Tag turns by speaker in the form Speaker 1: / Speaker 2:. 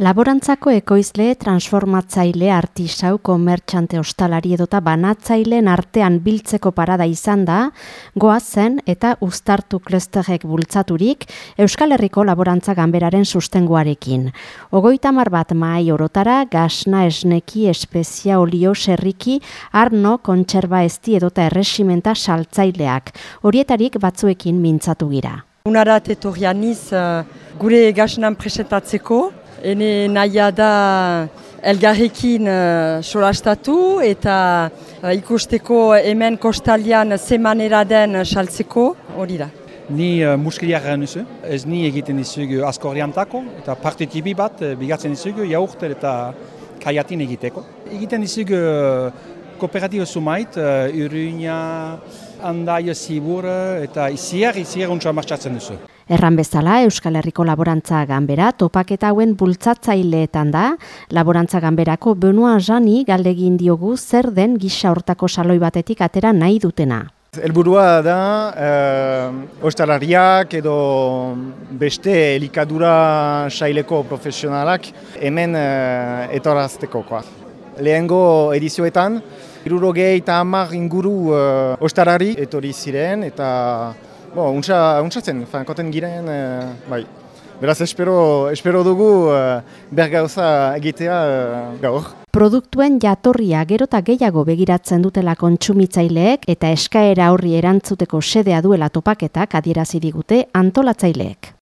Speaker 1: Laborantzako ekoizle, transformatzaile, artisau, komertxante ostalari edota banatzaileen artean biltzeko parada izan da, goazen eta uztartu klesterrek bultzaturik Euskal Herriko Laborantza Ganberaren sustengoarekin. Ogoita mar bat mai orotara, gasna esneki, espezia, olio, serriki, arno, kontserba esti edota erresimenta saltzaileak. Horietarik batzuekin mintzatu gira.
Speaker 2: Unarat etorrianiz uh, gure gasnan presentatzeko, Ene nahia da elgarrekin uh, solastatu eta uh, ikusteko hemen kostalian zemanera den saltzeko hori da.
Speaker 3: Ni uh, muskiliak nuzu, ez ni egiten dizugu askorriantako eta parte tibi bat bigatzen dizugu jaurtel eta kaiatin egiteko. Egiten dizugu uh, kooperatibo sumait, uh, Uruña, Andaio Zibur eta iziar, iziar untsa martxatzen duzu.
Speaker 1: Erran bezala, Euskal Herriko Laborantza Ganbera topaketa hauen bultzatzaileetan da, Laborantza Ganberako Benoa Jani galdegin diogu zer den gisa hortako saloi batetik atera nahi dutena.
Speaker 4: Elburua da, eh, ostalariak edo beste elikadura saileko profesionalak hemen eh, etorazteko. Lehengo edizioetan, irurogei eta hamar inguru eh, ostarari etori ziren eta Bo, untsa, untsatzen, fankoten giren, e, bai. Beraz, espero, espero dugu e, bergauza egitea e, gaur.
Speaker 1: Produktuen jatorria gerota gehiago begiratzen dutela kontsumitzaileek eta eskaera horri erantzuteko sedea duela topaketak adierazi digute antolatzaileek.